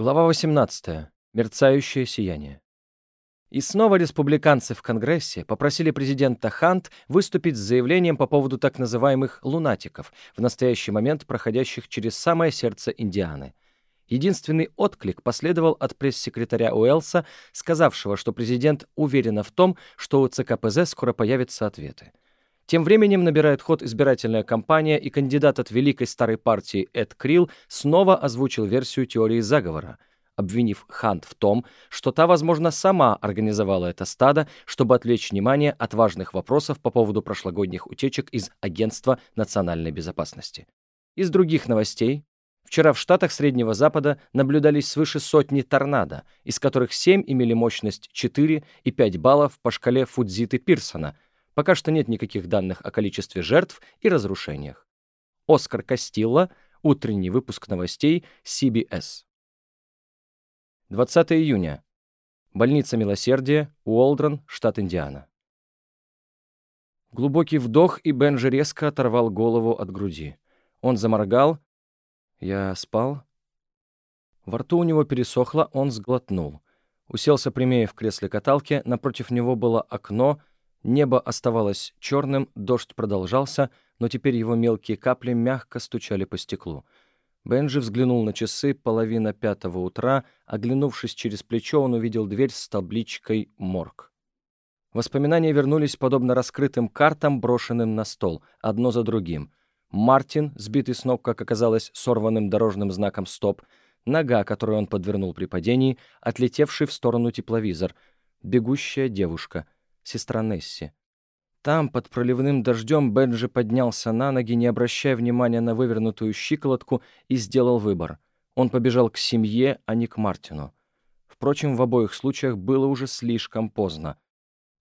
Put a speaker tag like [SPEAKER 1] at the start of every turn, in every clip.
[SPEAKER 1] Глава 18. Мерцающее сияние. И снова республиканцы в Конгрессе попросили президента Хант выступить с заявлением по поводу так называемых «лунатиков», в настоящий момент проходящих через самое сердце Индианы. Единственный отклик последовал от пресс-секретаря Уэлса, сказавшего, что президент уверен в том, что у ЦКПЗ скоро появятся ответы. Тем временем набирает ход избирательная кампания, и кандидат от Великой Старой партии Эд Крилл снова озвучил версию теории заговора, обвинив Хант в том, что та, возможно, сама организовала это стадо, чтобы отвлечь внимание от важных вопросов по поводу прошлогодних утечек из Агентства национальной безопасности. Из других новостей Вчера в штатах Среднего Запада наблюдались свыше сотни торнадо, из которых 7 имели мощность 4 и 5 баллов по шкале Фудзиты Пирсона – Пока что нет никаких данных о количестве жертв и разрушениях. Оскар Кастилла, утренний выпуск новостей CBS. 20 июня. Больница Милосердия, Уолдрон, штат Индиана. Глубокий вдох, и Бенджи резко оторвал голову от груди. Он заморгал. Я спал. Во рту у него пересохло, он сглотнул. Уселся прямее в кресле каталки, напротив него было окно, Небо оставалось черным, дождь продолжался, но теперь его мелкие капли мягко стучали по стеклу. Бенджи взглянул на часы половина пятого утра. Оглянувшись через плечо, он увидел дверь с табличкой «Морг». Воспоминания вернулись подобно раскрытым картам, брошенным на стол, одно за другим. Мартин, сбитый с ног, как оказалось, сорванным дорожным знаком «Стоп», нога, которую он подвернул при падении, отлетевший в сторону тепловизор, бегущая девушка — сестра Несси. Там, под проливным дождем, Бенджи поднялся на ноги, не обращая внимания на вывернутую щиколотку, и сделал выбор. Он побежал к семье, а не к Мартину. Впрочем, в обоих случаях было уже слишком поздно.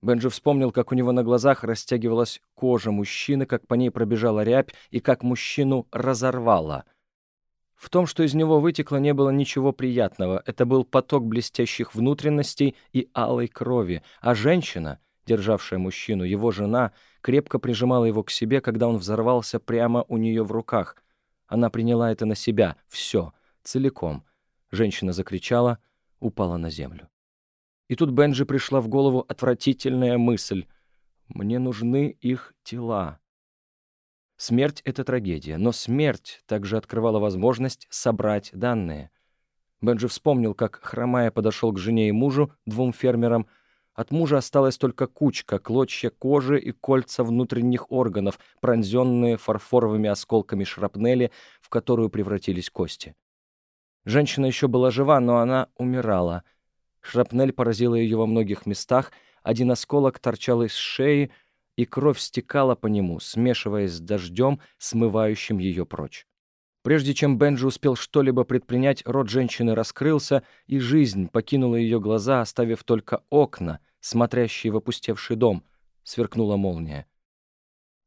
[SPEAKER 1] Бенджи вспомнил, как у него на глазах растягивалась кожа мужчины, как по ней пробежала рябь и как мужчину разорвало. В том, что из него вытекло, не было ничего приятного. Это был поток блестящих внутренностей и алой крови, а женщина — державшая мужчину, его жена, крепко прижимала его к себе, когда он взорвался прямо у нее в руках. Она приняла это на себя, все, целиком. Женщина закричала, упала на землю. И тут Бенджи пришла в голову отвратительная мысль. «Мне нужны их тела». Смерть — это трагедия, но смерть также открывала возможность собрать данные. Бенджи вспомнил, как, хромая, подошел к жене и мужу, двум фермерам, от мужа осталась только кучка, клочья кожи и кольца внутренних органов, пронзенные фарфоровыми осколками шрапнели, в которую превратились кости. Женщина еще была жива, но она умирала. Шрапнель поразила ее во многих местах, один осколок торчал из шеи, и кровь стекала по нему, смешиваясь с дождем, смывающим ее прочь. Прежде чем Бенджи успел что-либо предпринять, рот женщины раскрылся, и жизнь покинула ее глаза, оставив только окна — смотрящий в опустевший дом, сверкнула молния.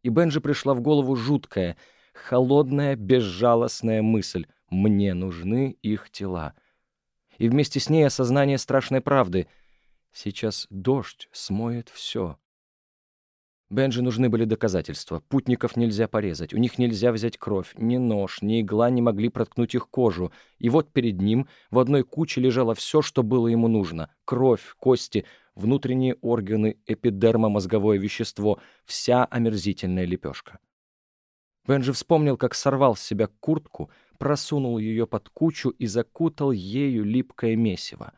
[SPEAKER 1] И Бенджи пришла в голову жуткая, холодная, безжалостная мысль «Мне нужны их тела». И вместе с ней осознание страшной правды. Сейчас дождь смоет все. Бенджи нужны были доказательства. Путников нельзя порезать, у них нельзя взять кровь. Ни нож, ни игла не могли проткнуть их кожу. И вот перед ним в одной куче лежало все, что было ему нужно. Кровь, кости, внутренние органы, эпидермомозговое вещество, вся омерзительная лепешка. Бенджи вспомнил, как сорвал с себя куртку, просунул ее под кучу и закутал ею липкое месиво.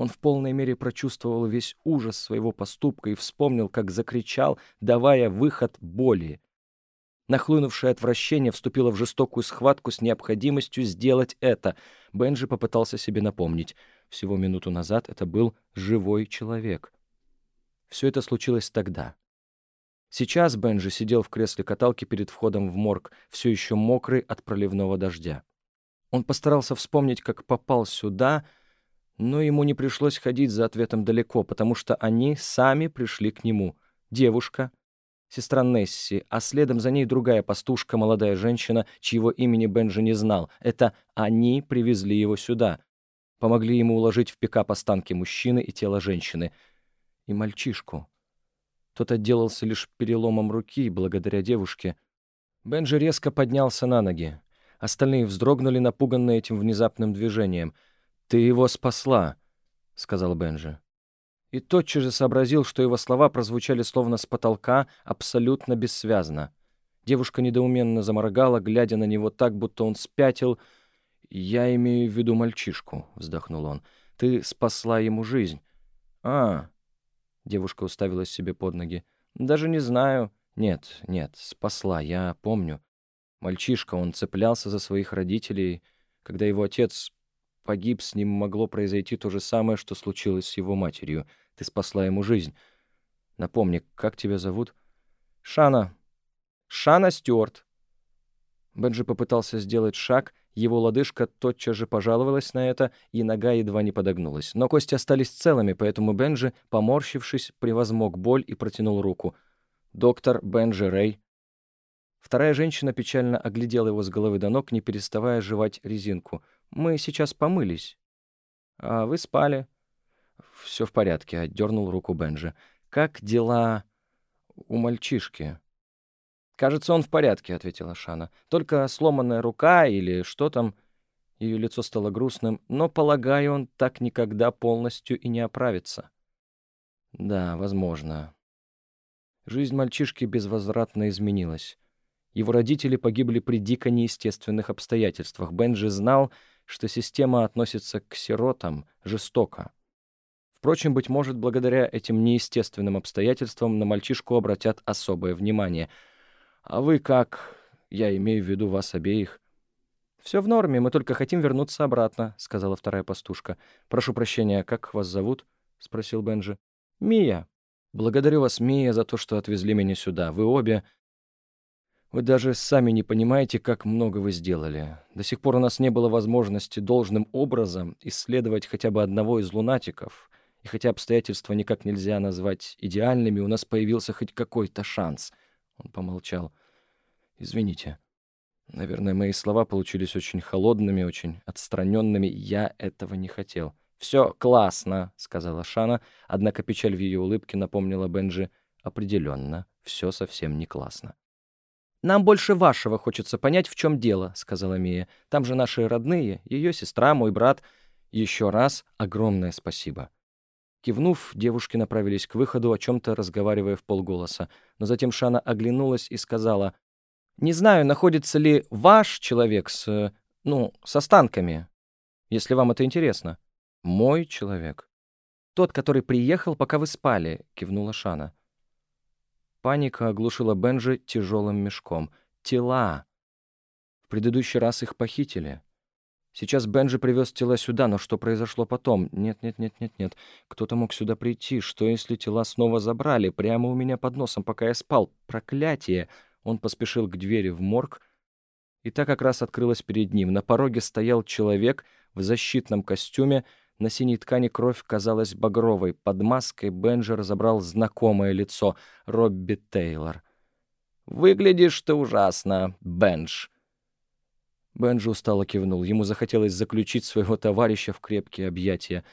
[SPEAKER 1] Он в полной мере прочувствовал весь ужас своего поступка и вспомнил, как закричал, давая выход боли. Нахлынувшее отвращение вступило в жестокую схватку с необходимостью сделать это. Бенджи попытался себе напомнить. Всего минуту назад это был живой человек. Все это случилось тогда. Сейчас Бенджи сидел в кресле каталки перед входом в морг, все еще мокрый от проливного дождя. Он постарался вспомнить, как попал сюда — но ему не пришлось ходить за ответом далеко, потому что они сами пришли к нему. Девушка, сестра Несси, а следом за ней другая пастушка, молодая женщина, чьего имени Бенджи не знал. Это они привезли его сюда. Помогли ему уложить в пикап останки мужчины и тело женщины. И мальчишку. Тот отделался лишь переломом руки благодаря девушке. Бенджи резко поднялся на ноги. Остальные вздрогнули, напуганные этим внезапным движением — «Ты его спасла», — сказал Бенджи. И тотчас же сообразил, что его слова прозвучали словно с потолка, абсолютно бессвязно. Девушка недоуменно заморгала, глядя на него так, будто он спятил. «Я имею в виду мальчишку», — вздохнул он. «Ты спасла ему жизнь». «А...» — девушка уставилась себе под ноги. «Даже не знаю. Нет, нет, спасла, я помню. Мальчишка, он цеплялся за своих родителей. Когда его отец погиб, с ним могло произойти то же самое, что случилось с его матерью. Ты спасла ему жизнь. Напомни, как тебя зовут? Шана. Шана Стюарт. Бенджи попытался сделать шаг, его лодыжка тотчас же пожаловалась на это, и нога едва не подогнулась. Но кости остались целыми, поэтому Бенджи, поморщившись, превозмог боль и протянул руку. «Доктор Бенджи Рэй». Вторая женщина печально оглядела его с головы до ног, не переставая жевать резинку. Мы сейчас помылись. А вы спали. Все в порядке, отдернул руку Бенджи. Как дела у мальчишки? Кажется, он в порядке, ответила Шана. Только сломанная рука или что там. Ее лицо стало грустным, но, полагаю, он так никогда полностью и не оправится. Да, возможно. Жизнь мальчишки безвозвратно изменилась. Его родители погибли при дико неестественных обстоятельствах. Бенджи знал, что система относится к сиротам жестоко. Впрочем, быть может, благодаря этим неестественным обстоятельствам на мальчишку обратят особое внимание. А вы как? Я имею в виду вас обеих. «Все в норме, мы только хотим вернуться обратно», — сказала вторая пастушка. «Прошу прощения, как вас зовут?» — спросил Бенджи. «Мия». «Благодарю вас, Мия, за то, что отвезли меня сюда. Вы обе вы даже сами не понимаете, как много вы сделали. До сих пор у нас не было возможности должным образом исследовать хотя бы одного из лунатиков. И хотя обстоятельства никак нельзя назвать идеальными, у нас появился хоть какой-то шанс. Он помолчал. Извините. Наверное, мои слова получились очень холодными, очень отстраненными. Я этого не хотел. «Все классно», — сказала Шана, однако печаль в ее улыбке напомнила Бенджи. «Определенно, все совсем не классно». «Нам больше вашего хочется понять, в чем дело», — сказала Мия. «Там же наши родные, ее сестра, мой брат. Еще раз огромное спасибо». Кивнув, девушки направились к выходу, о чем-то разговаривая в полголоса. Но затем Шана оглянулась и сказала, «Не знаю, находится ли ваш человек с... ну, с останками, если вам это интересно». «Мой человек?» «Тот, который приехал, пока вы спали», — кивнула Шана. Паника оглушила Бенджи тяжелым мешком. Тела! В предыдущий раз их похитили. Сейчас Бенджи привез тела сюда, но что произошло потом? Нет, нет, нет, нет, нет. Кто-то мог сюда прийти. Что, если тела снова забрали? Прямо у меня под носом, пока я спал. Проклятие! Он поспешил к двери в морг, и та как раз открылась перед ним. На пороге стоял человек в защитном костюме, на синей ткани кровь казалась багровой. Под маской Бенджи разобрал знакомое лицо — Робби Тейлор. «Выглядишь ты ужасно, Бендж!» Бенджи устало кивнул. Ему захотелось заключить своего товарища в крепкие объятия.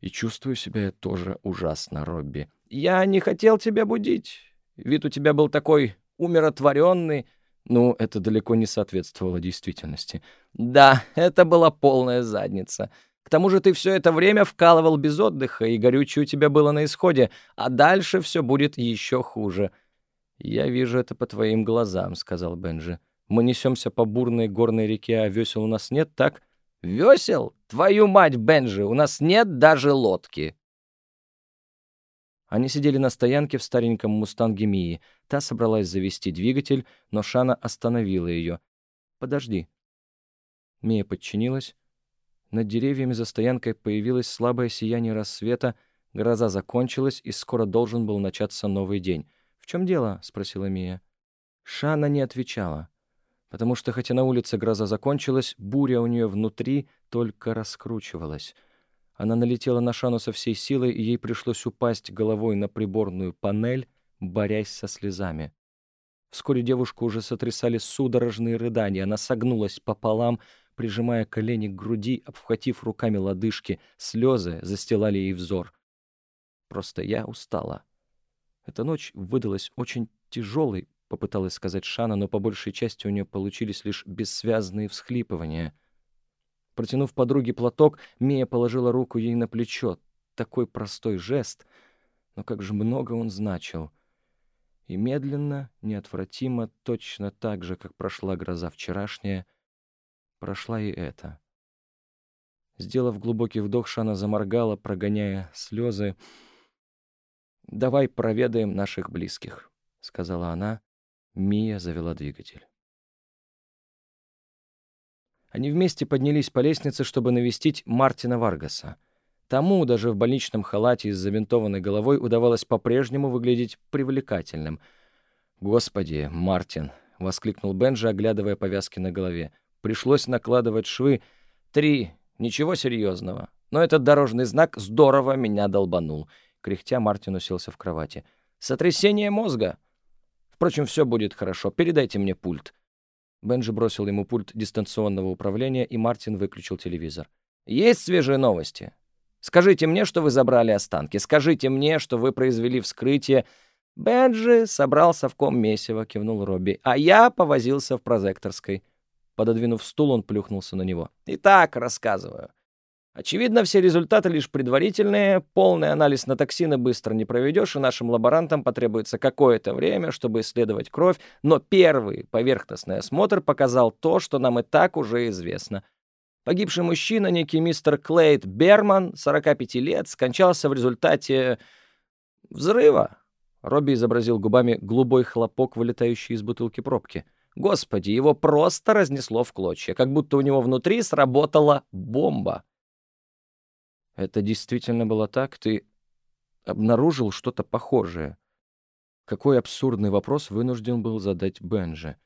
[SPEAKER 1] «И чувствую себя я тоже ужасно, Робби». «Я не хотел тебя будить. Вид у тебя был такой умиротворенный». Ну, это далеко не соответствовало действительности. «Да, это была полная задница». К тому же ты все это время вкалывал без отдыха, и горючее у тебя было на исходе, а дальше все будет еще хуже». «Я вижу это по твоим глазам», — сказал Бенджи. «Мы несемся по бурной горной реке, а весел у нас нет, так?» «Весел? Твою мать, Бенджи, у нас нет даже лодки!» Они сидели на стоянке в стареньком «Мустанге» Мии. Та собралась завести двигатель, но Шана остановила ее. «Подожди». Мия подчинилась, над деревьями за стоянкой появилось слабое сияние рассвета, гроза закончилась, и скоро должен был начаться новый день. «В чем дело?» — спросила Мия. Шана не отвечала, потому что, хотя на улице гроза закончилась, буря у нее внутри только раскручивалась. Она налетела на Шану со всей силой, и ей пришлось упасть головой на приборную панель, борясь со слезами. Вскоре девушку уже сотрясали судорожные рыдания. Она согнулась пополам, прижимая колени к груди, обхватив руками лодыжки, слезы застилали ей взор. Просто я устала. Эта ночь выдалась очень тяжелой, попыталась сказать Шана, но по большей части у нее получились лишь бессвязные всхлипывания. Протянув подруге платок, Мия положила руку ей на плечо. Такой простой жест, но как же много он значил. И медленно, неотвратимо, точно так же, как прошла гроза вчерашняя, прошла и эта. Сделав глубокий вдох, Шана заморгала, прогоняя слезы. «Давай проведаем наших близких», — сказала она. Мия завела двигатель. Они вместе поднялись по лестнице, чтобы навестить Мартина Варгаса. Тому даже в больничном халате с завинтованной головой удавалось по-прежнему выглядеть привлекательным. «Господи, Мартин!» — воскликнул Бенджи, оглядывая повязки на голове. «Пришлось накладывать швы. Три. Ничего серьезного. Но этот дорожный знак здорово меня долбанул». Кряхтя Мартин уселся в кровати. «Сотрясение мозга!» «Впрочем, все будет хорошо. Передайте мне пульт». Бенджи бросил ему пульт дистанционного управления, и Мартин выключил телевизор. «Есть свежие новости? Скажите мне, что вы забрали останки. Скажите мне, что вы произвели вскрытие...» «Бенджи собрался в ком месиво», — кивнул Робби. «А я повозился в прозекторской». Пододвинув стул, он плюхнулся на него. «Итак, рассказываю. Очевидно, все результаты лишь предварительные, полный анализ на токсины быстро не проведешь, и нашим лаборантам потребуется какое-то время, чтобы исследовать кровь, но первый поверхностный осмотр показал то, что нам и так уже известно. Погибший мужчина, некий мистер Клейд Берман, 45 лет, скончался в результате взрыва. Робби изобразил губами голубой хлопок, вылетающий из бутылки пробки. Господи, его просто разнесло в клочья, как будто у него внутри сработала бомба. Это действительно было так? Ты обнаружил что-то похожее? Какой абсурдный вопрос вынужден был задать Бенджи.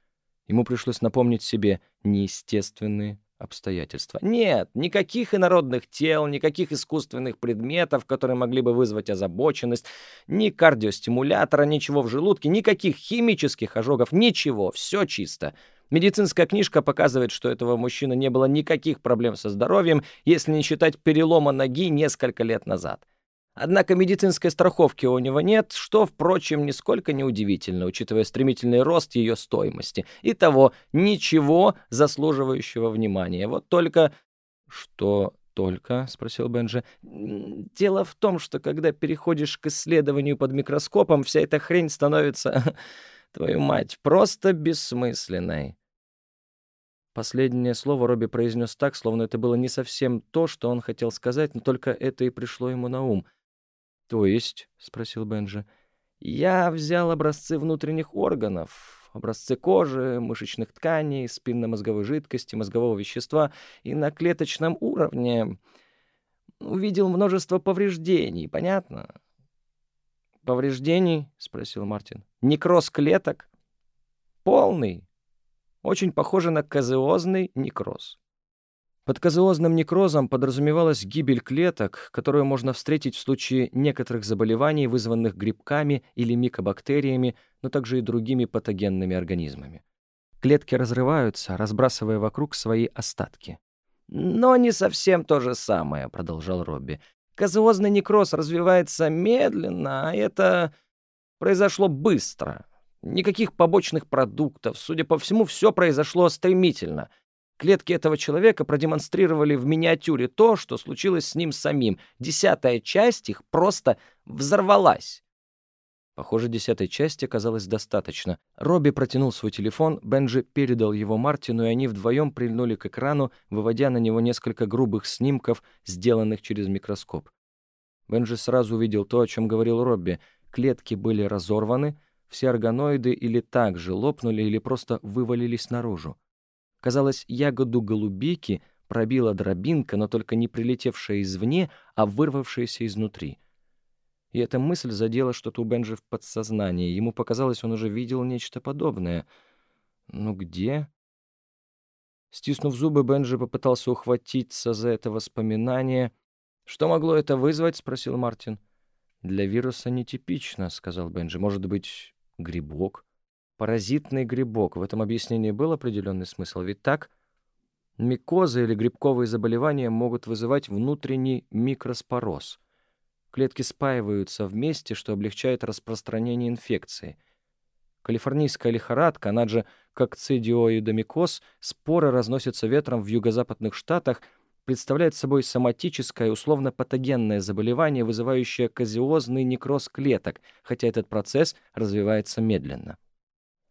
[SPEAKER 1] Ему пришлось напомнить себе неестественные обстоятельства. Нет, никаких инородных тел, никаких искусственных предметов, которые могли бы вызвать озабоченность, ни кардиостимулятора, ничего в желудке, никаких химических ожогов, ничего, все чисто. Медицинская книжка показывает, что этого мужчины не было никаких проблем со здоровьем, если не считать перелома ноги несколько лет назад. Однако медицинской страховки у него нет, что, впрочем, нисколько не удивительно, учитывая стремительный рост ее стоимости. И того ничего заслуживающего внимания. Вот только... «Что только?» — спросил Бенджи. «Дело в том, что когда переходишь к исследованию под микроскопом, вся эта хрень становится, твою мать, просто бессмысленной». Последнее слово Робби произнес так, словно это было не совсем то, что он хотел сказать, но только это и пришло ему на ум — «То есть?» — спросил Бенджи. «Я взял образцы внутренних органов, образцы кожи, мышечных тканей, спинномозговой жидкости, мозгового вещества, и на клеточном уровне увидел множество повреждений, понятно?» «Повреждений?» — спросил Мартин. «Некроз клеток?» «Полный. Очень похоже на казеозный некроз». Под казеозным некрозом подразумевалась гибель клеток, которую можно встретить в случае некоторых заболеваний, вызванных грибками или микобактериями, но также и другими патогенными организмами. Клетки разрываются, разбрасывая вокруг свои остатки. «Но не совсем то же самое», — продолжал Робби. «Казеозный некроз развивается медленно, а это произошло быстро. Никаких побочных продуктов. Судя по всему, все произошло стремительно. Клетки этого человека продемонстрировали в миниатюре то, что случилось с ним самим. Десятая часть их просто взорвалась. Похоже, десятой части оказалось достаточно. Робби протянул свой телефон, Бенджи передал его Мартину, и они вдвоем прильнули к экрану, выводя на него несколько грубых снимков, сделанных через микроскоп. Бенджи сразу увидел то, о чем говорил Робби. Клетки были разорваны, все органоиды или так же лопнули, или просто вывалились наружу. Казалось, ягоду голубики пробила дробинка, но только не прилетевшая извне, а вырвавшаяся изнутри. И эта мысль задела что-то у Бенджи в подсознании. Ему показалось, он уже видел нечто подобное. «Ну где?» Стиснув зубы, Бенджи попытался ухватиться за это воспоминание. «Что могло это вызвать?» — спросил Мартин. «Для вируса нетипично», — сказал Бенджи. «Может быть, грибок?» Паразитный грибок. В этом объяснении был определенный смысл. Ведь так, микозы или грибковые заболевания могут вызывать внутренний микроспороз. Клетки спаиваются вместе, что облегчает распространение инфекции. Калифорнийская лихорадка, она же кокцидиоидомикоз, споры разносятся ветром в юго-западных штатах, представляет собой соматическое, условно-патогенное заболевание, вызывающее казиозный некроз клеток, хотя этот процесс развивается медленно.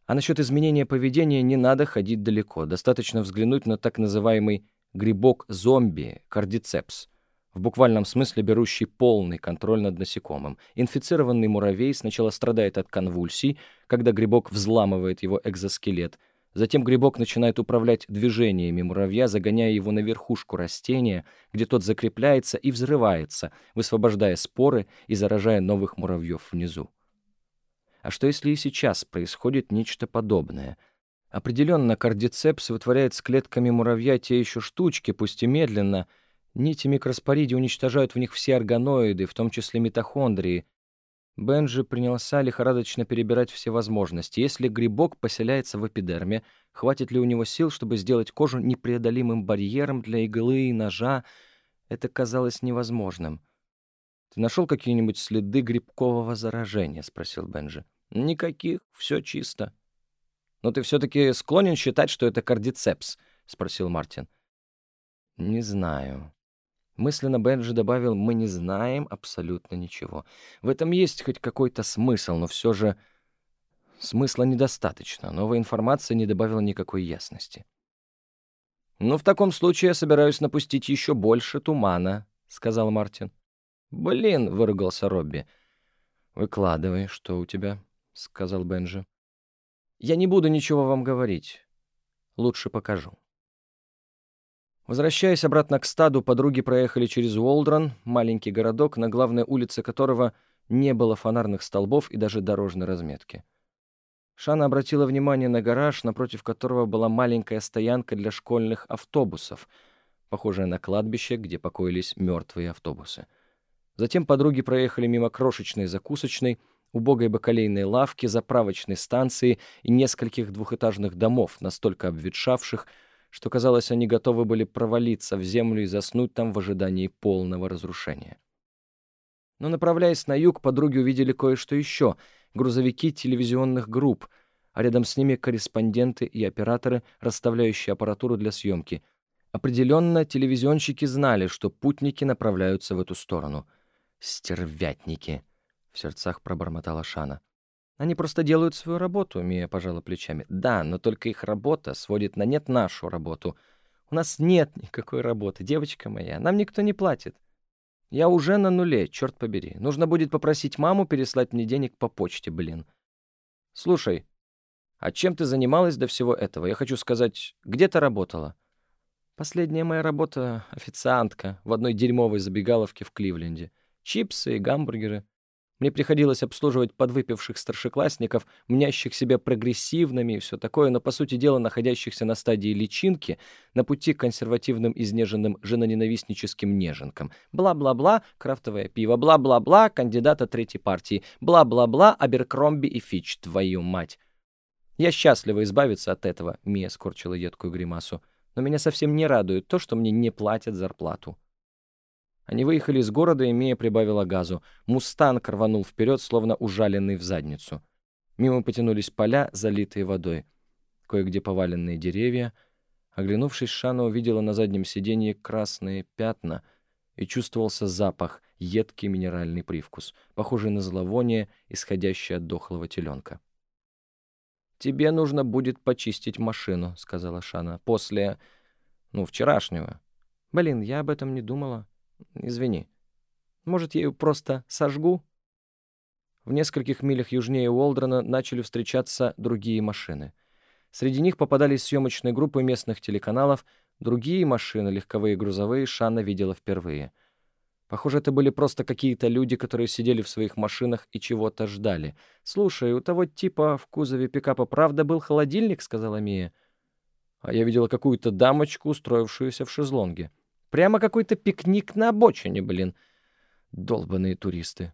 [SPEAKER 1] А насчет изменения поведения не надо ходить далеко, достаточно взглянуть на так называемый грибок-зомби, кардицепс, в буквальном смысле берущий полный контроль над насекомым. Инфицированный муравей сначала страдает от конвульсий, когда грибок взламывает его экзоскелет, Затем грибок начинает управлять движениями муравья, загоняя его на верхушку растения, где тот закрепляется и взрывается, высвобождая споры и заражая новых муравьев внизу. А что если и сейчас происходит нечто подобное? Определенно, кардицепс вытворяет с клетками муравья те еще штучки, пусть и медленно. Нити микроспориди уничтожают в них все органоиды, в том числе митохондрии, Бенджи принялся лихорадочно перебирать все возможности. Если грибок поселяется в эпидерме, хватит ли у него сил, чтобы сделать кожу непреодолимым барьером для иглы и ножа? Это казалось невозможным. «Ты нашел какие-нибудь следы грибкового заражения?» — спросил Бенджи. «Никаких, все чисто». «Но ты все-таки склонен считать, что это кардицепс?» — спросил Мартин. «Не знаю», Мысленно Бенджи добавил «Мы не знаем абсолютно ничего». В этом есть хоть какой-то смысл, но все же смысла недостаточно. Новая информация не добавила никакой ясности. «Ну, в таком случае я собираюсь напустить еще больше тумана», — сказал Мартин. «Блин!» — выругался Робби. «Выкладывай, что у тебя», — сказал Бенджи. «Я не буду ничего вам говорить. Лучше покажу». Возвращаясь обратно к стаду, подруги проехали через Уолдрон, маленький городок, на главной улице которого не было фонарных столбов и даже дорожной разметки. Шана обратила внимание на гараж, напротив которого была маленькая стоянка для школьных автобусов, похожая на кладбище, где покоились мертвые автобусы. Затем подруги проехали мимо крошечной закусочной, убогой бакалейной лавки, заправочной станции и нескольких двухэтажных домов, настолько обветшавших, что, казалось, они готовы были провалиться в землю и заснуть там в ожидании полного разрушения. Но, направляясь на юг, подруги увидели кое-что еще — грузовики телевизионных групп, а рядом с ними корреспонденты и операторы, расставляющие аппаратуру для съемки. Определенно, телевизионщики знали, что путники направляются в эту сторону. «Стервятники!» — в сердцах пробормотала Шана. Они просто делают свою работу, Мия пожала плечами. Да, но только их работа сводит на нет нашу работу. У нас нет никакой работы, девочка моя. Нам никто не платит. Я уже на нуле, черт побери. Нужно будет попросить маму переслать мне денег по почте, блин. Слушай, а чем ты занималась до всего этого? Я хочу сказать, где ты работала? Последняя моя работа — официантка в одной дерьмовой забегаловке в Кливленде. Чипсы и гамбургеры. Мне приходилось обслуживать подвыпивших старшеклассников, мнящих себя прогрессивными и все такое, но, по сути дела, находящихся на стадии личинки, на пути к консервативным изнеженным женоненавистническим неженкам. Бла-бла-бла, крафтовое пиво, бла-бла-бла, кандидата третьей партии, бла-бла-бла, Аберкромби и Фич, твою мать. Я счастлива избавиться от этого, Мия скорчила едкую гримасу, но меня совсем не радует то, что мне не платят зарплату. Они выехали из города, и Мия прибавила газу. «Мустанг» рванул вперед, словно ужаленный в задницу. Мимо потянулись поля, залитые водой. Кое-где поваленные деревья. Оглянувшись, Шана увидела на заднем сиденье красные пятна и чувствовался запах, едкий минеральный привкус, похожий на зловоние, исходящее от дохлого теленка. «Тебе нужно будет почистить машину», — сказала Шана, — «после... ну, вчерашнего». «Блин, я об этом не думала». Извини. Может, я ее просто сожгу?» В нескольких милях южнее Уолдрона начали встречаться другие машины. Среди них попадались съемочные группы местных телеканалов, другие машины, легковые и грузовые, Шанна видела впервые. Похоже, это были просто какие-то люди, которые сидели в своих машинах и чего-то ждали. «Слушай, у того типа в кузове пикапа правда был холодильник?» — сказала Мия. А я видела какую-то дамочку, устроившуюся в шезлонге. Прямо какой-то пикник на обочине, блин. Долбаные туристы.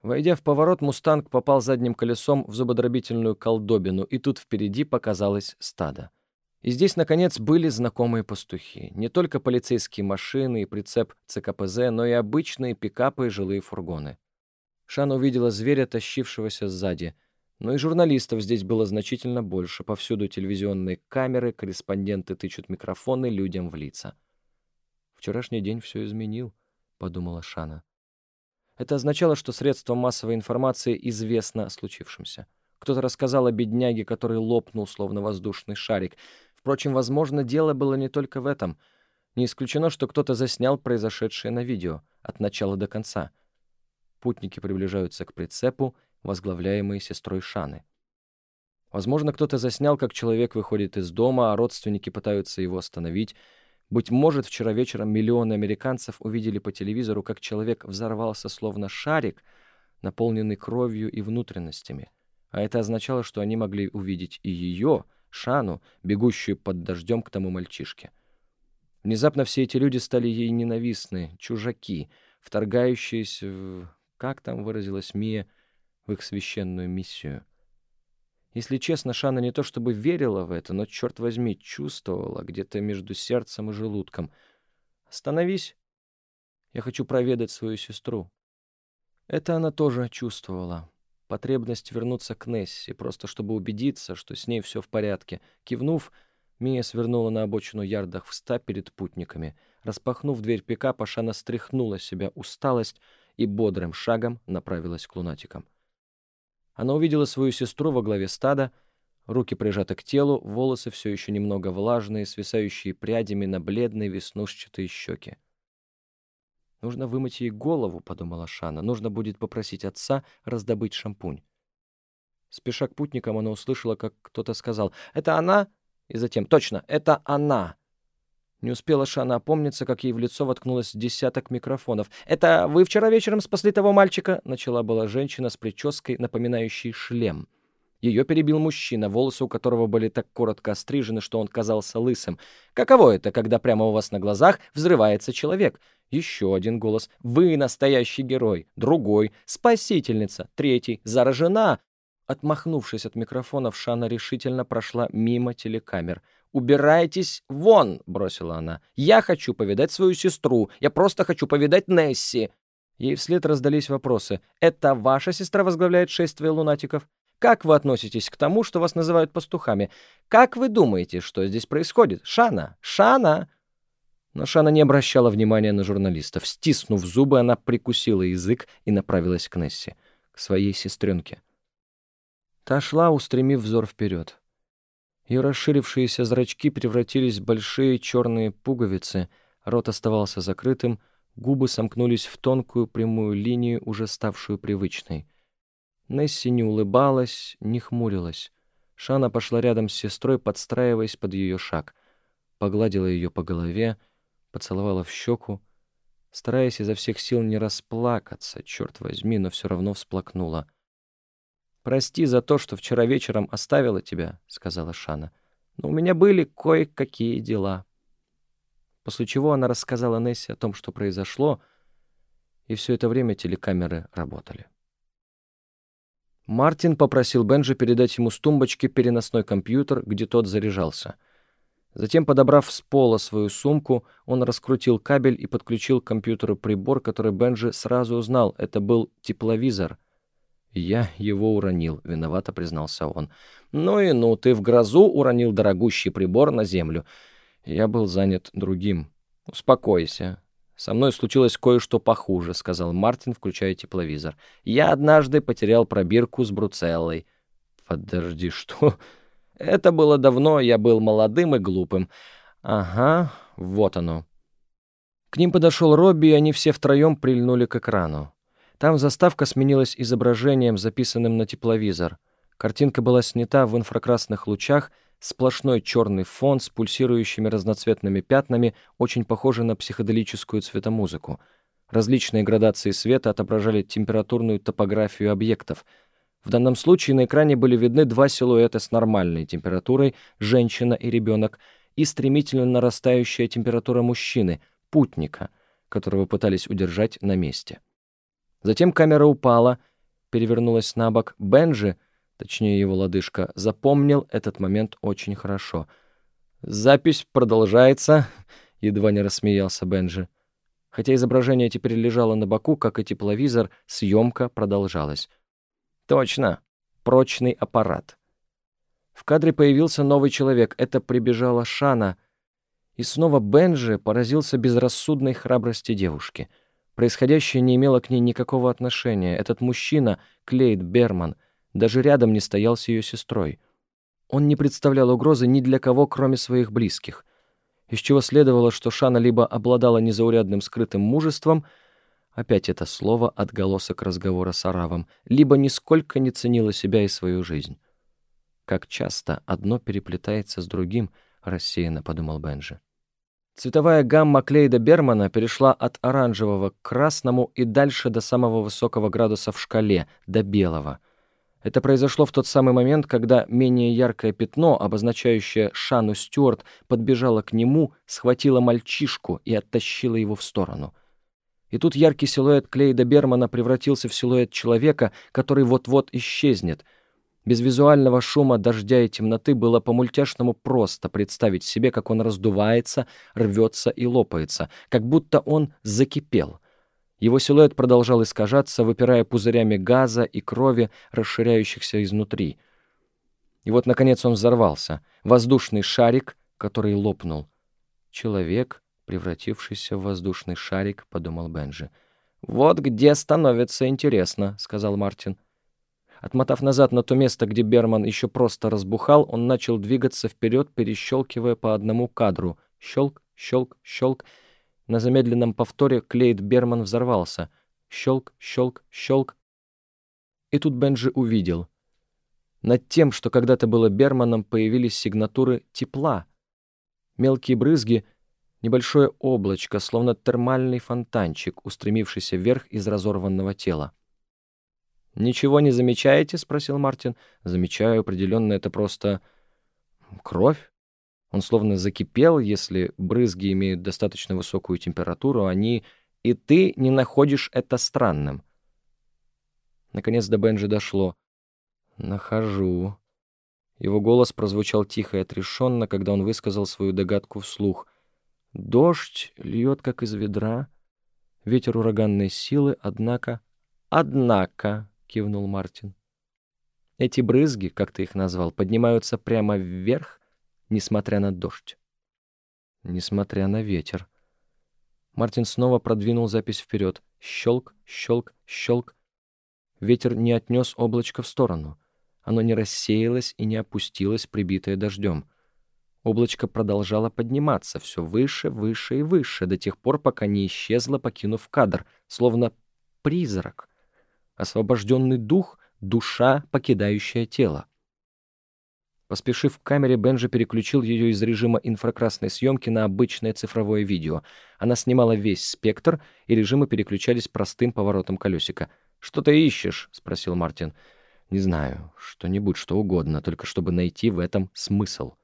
[SPEAKER 1] Войдя в поворот, «Мустанг» попал задним колесом в зубодробительную колдобину, и тут впереди показалось стадо. И здесь, наконец, были знакомые пастухи. Не только полицейские машины и прицеп ЦКПЗ, но и обычные пикапы и жилые фургоны. Шана увидела зверя, тащившегося сзади. Но и журналистов здесь было значительно больше. Повсюду телевизионные камеры, корреспонденты тычут микрофоны людям в лица. Вчерашний день все изменил, подумала Шана. Это означало, что средством массовой информации известно о случившемся. Кто-то рассказал о бедняге, который лопнул, словно воздушный шарик. Впрочем, возможно, дело было не только в этом. Не исключено, что кто-то заснял произошедшее на видео от начала до конца. Путники приближаются к прицепу, возглавляемые сестрой Шаны. Возможно, кто-то заснял, как человек выходит из дома, а родственники пытаются его остановить. Быть может, вчера вечером миллионы американцев увидели по телевизору, как человек взорвался словно шарик, наполненный кровью и внутренностями. А это означало, что они могли увидеть и ее, Шану, бегущую под дождем к тому мальчишке. Внезапно все эти люди стали ей ненавистны, чужаки, вторгающиеся в... Как там выразилась Мия? В их священную миссию. Если честно, Шана не то чтобы верила в это, но, черт возьми, чувствовала где-то между сердцем и желудком. «Остановись. Я хочу проведать свою сестру». Это она тоже чувствовала потребность вернуться к Несси, просто чтобы убедиться, что с ней все в порядке. Кивнув, Мия свернула на обочину ярдах в ста перед путниками. Распахнув дверь пикапа, Шана стряхнула себя усталость и бодрым шагом направилась к лунатикам. Она увидела свою сестру во главе стада, руки прижаты к телу, волосы все еще немного влажные, свисающие прядями на бледные веснушчатые щеки. «Нужно вымыть ей голову», — подумала Шана. «Нужно будет попросить отца раздобыть шампунь». Спеша к путникам, она услышала, как кто-то сказал «Это она?» И затем «Точно, это она!» Не успела Шана опомниться, как ей в лицо воткнулось десяток микрофонов. «Это вы вчера вечером спасли того мальчика?» Начала была женщина с прической, напоминающей шлем. Ее перебил мужчина, волосы у которого были так коротко острижены, что он казался лысым. «Каково это, когда прямо у вас на глазах взрывается человек?» Еще один голос. «Вы настоящий герой!» Другой. «Спасительница!» Третий. «Заражена!» Отмахнувшись от микрофонов, Шана решительно прошла мимо телекамер. «Убирайтесь вон!» — бросила она. «Я хочу повидать свою сестру. Я просто хочу повидать Несси!» Ей вслед раздались вопросы. «Это ваша сестра возглавляет шествие лунатиков?» Как вы относитесь к тому, что вас называют пастухами? Как вы думаете, что здесь происходит? Шана! Шана!» Но Шана не обращала внимания на журналистов. Стиснув зубы, она прикусила язык и направилась к Несси, к своей сестренке. Та шла, устремив взор вперед. Ее расширившиеся зрачки превратились в большие черные пуговицы, рот оставался закрытым, губы сомкнулись в тонкую прямую линию, уже ставшую привычной. Несси не улыбалась, не хмурилась. Шана пошла рядом с сестрой, подстраиваясь под ее шаг. Погладила ее по голове, поцеловала в щеку, стараясь изо всех сил не расплакаться, черт возьми, но все равно всплакнула. «Прости за то, что вчера вечером оставила тебя», — сказала Шана. «Но у меня были кое-какие дела». После чего она рассказала Нессе о том, что произошло, и все это время телекамеры работали. Мартин попросил Бенджи передать ему с тумбочки переносной компьютер, где тот заряжался — Затем, подобрав с пола свою сумку, он раскрутил кабель и подключил к компьютеру прибор, который Бенджи сразу узнал. Это был тепловизор. «Я его уронил», — виновато признался он. «Ну и ну, ты в грозу уронил дорогущий прибор на землю. Я был занят другим. Успокойся. Со мной случилось кое-что похуже», — сказал Мартин, включая тепловизор. «Я однажды потерял пробирку с бруцеллой». «Подожди, что?» Это было давно, я был молодым и глупым. Ага, вот оно. К ним подошел Робби, и они все втроем прильнули к экрану. Там заставка сменилась изображением, записанным на тепловизор. Картинка была снята в инфракрасных лучах, сплошной черный фон с пульсирующими разноцветными пятнами, очень похожий на психоделическую цветомузыку. Различные градации света отображали температурную топографию объектов — в данном случае на экране были видны два силуэта с нормальной температурой, женщина и ребенок, и стремительно нарастающая температура мужчины, путника, которого пытались удержать на месте. Затем камера упала, перевернулась на бок. Бенджи, точнее его лодыжка, запомнил этот момент очень хорошо. «Запись продолжается», — едва не рассмеялся Бенджи. Хотя изображение теперь лежало на боку, как и тепловизор, съемка продолжалась. Точно. Прочный аппарат. В кадре появился новый человек. Это прибежала Шана. И снова Бенджи поразился безрассудной храбрости девушки. Происходящее не имело к ней никакого отношения. Этот мужчина, Клейд Берман, даже рядом не стоял с ее сестрой. Он не представлял угрозы ни для кого, кроме своих близких. Из чего следовало, что Шана либо обладала незаурядным скрытым мужеством, опять это слово отголосок разговора с Аравом, либо нисколько не ценила себя и свою жизнь. Как часто одно переплетается с другим, рассеянно подумал Бенджи. Цветовая гамма Клейда Бермана перешла от оранжевого к красному и дальше до самого высокого градуса в шкале, до белого — это произошло в тот самый момент, когда менее яркое пятно, обозначающее Шану Стюарт, подбежало к нему, схватило мальчишку и оттащило его в сторону. И тут яркий силуэт Клейда Бермана превратился в силуэт человека, который вот-вот исчезнет. Без визуального шума дождя и темноты было по-мультяшному просто представить себе, как он раздувается, рвется и лопается, как будто он закипел — его силуэт продолжал искажаться, выпирая пузырями газа и крови, расширяющихся изнутри. И вот, наконец, он взорвался. Воздушный шарик, который лопнул. «Человек, превратившийся в воздушный шарик», — подумал Бенджи. «Вот где становится интересно», — сказал Мартин. Отмотав назад на то место, где Берман еще просто разбухал, он начал двигаться вперед, перещелкивая по одному кадру. Щелк, щелк, щелк — на замедленном повторе Клейд Берман взорвался. Щелк, щелк, щелк. И тут Бенджи увидел. Над тем, что когда-то было Берманом, появились сигнатуры тепла. Мелкие брызги, небольшое облачко, словно термальный фонтанчик, устремившийся вверх из разорванного тела. «Ничего не замечаете?» — спросил Мартин. «Замечаю, определенно, это просто кровь». Он словно закипел, если брызги имеют достаточно высокую температуру, они... И ты не находишь это странным. Наконец до Бенджи дошло. «Нахожу». Его голос прозвучал тихо и отрешенно, когда он высказал свою догадку вслух. «Дождь льет, как из ведра, ветер ураганной силы, однако...» «Однако», — кивнул Мартин. «Эти брызги, как ты их назвал, поднимаются прямо вверх, несмотря на дождь. Несмотря на ветер. Мартин снова продвинул запись вперед. Щелк, щелк, щелк. Ветер не отнес облачко в сторону. Оно не рассеялось и не опустилось, прибитое дождем. Облачко продолжало подниматься все выше, выше и выше, до тех пор, пока не исчезло, покинув кадр, словно призрак. Освобожденный дух — душа, покидающая тело. Поспешив к камере, Бенджи переключил ее из режима инфракрасной съемки на обычное цифровое видео. Она снимала весь спектр, и режимы переключались простым поворотом колесика. «Что ты ищешь?» — спросил Мартин. «Не знаю. Что-нибудь, что угодно, только чтобы найти в этом смысл».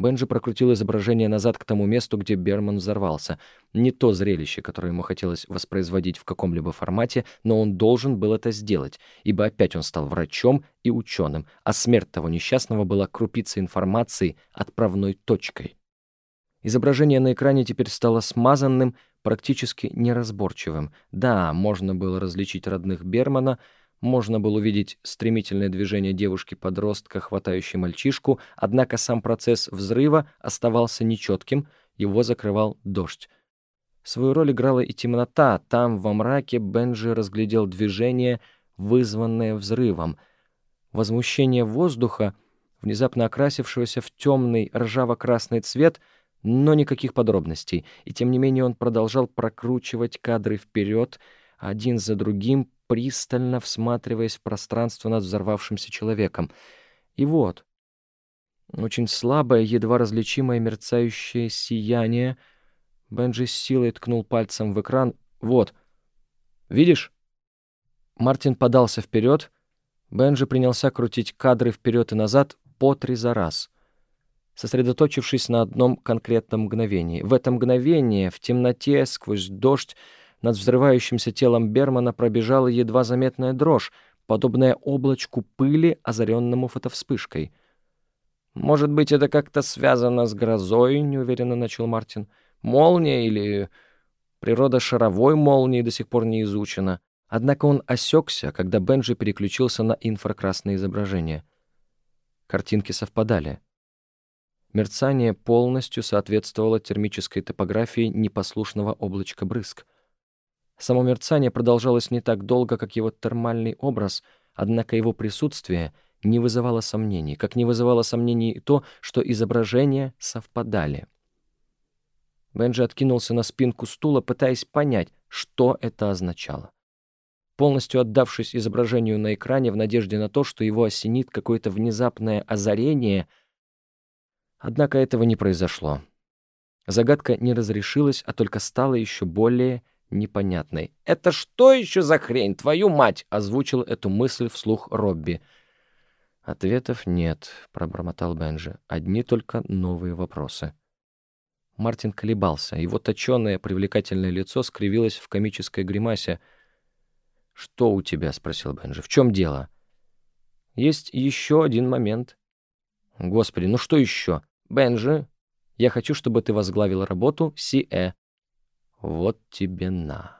[SPEAKER 1] Бенджи прокрутил изображение назад к тому месту, где Берман взорвался. Не то зрелище, которое ему хотелось воспроизводить в каком-либо формате, но он должен был это сделать, ибо опять он стал врачом и ученым, а смерть того несчастного была крупицей информации, отправной точкой. Изображение на экране теперь стало смазанным, практически неразборчивым. Да, можно было различить родных Бермана — можно было увидеть стремительное движение девушки-подростка, хватающей мальчишку, однако сам процесс взрыва оставался нечетким, его закрывал дождь. Свою роль играла и темнота. Там, во мраке, Бенджи разглядел движение, вызванное взрывом. Возмущение воздуха, внезапно окрасившегося в темный ржаво-красный цвет, но никаких подробностей. И тем не менее он продолжал прокручивать кадры вперед, один за другим, пристально всматриваясь в пространство над взорвавшимся человеком. И вот, очень слабое, едва различимое мерцающее сияние. Бенджи с силой ткнул пальцем в экран. «Вот. Видишь?» Мартин подался вперед. Бенджи принялся крутить кадры вперед и назад по три за раз, сосредоточившись на одном конкретном мгновении. В это мгновение, в темноте, сквозь дождь, над взрывающимся телом Бермана пробежала едва заметная дрожь, подобная облачку пыли, озаренному фотовспышкой. «Может быть, это как-то связано с грозой?» — неуверенно начал Мартин. «Молния или природа шаровой молнии до сих пор не изучена». Однако он осекся, когда Бенджи переключился на инфракрасное изображение. Картинки совпадали. Мерцание полностью соответствовало термической топографии непослушного облачка брызг. Само мерцание продолжалось не так долго, как его термальный образ, однако его присутствие не вызывало сомнений, как не вызывало сомнений и то, что изображения совпадали. Бенджи откинулся на спинку стула, пытаясь понять, что это означало. Полностью отдавшись изображению на экране в надежде на то, что его осенит какое-то внезапное озарение, однако этого не произошло. Загадка не разрешилась, а только стала еще более непонятной. «Это что еще за хрень, твою мать?» — озвучил эту мысль вслух Робби. «Ответов нет», — пробормотал Бенджи. «Одни только новые вопросы». Мартин колебался. Его точёное привлекательное лицо скривилось в комической гримасе. «Что у тебя?» — спросил Бенджи. «В чем дело?» «Есть еще один момент». «Господи, ну что еще?» «Бенджи, я хочу, чтобы ты возглавил работу Си-Э». «Вот тебе на».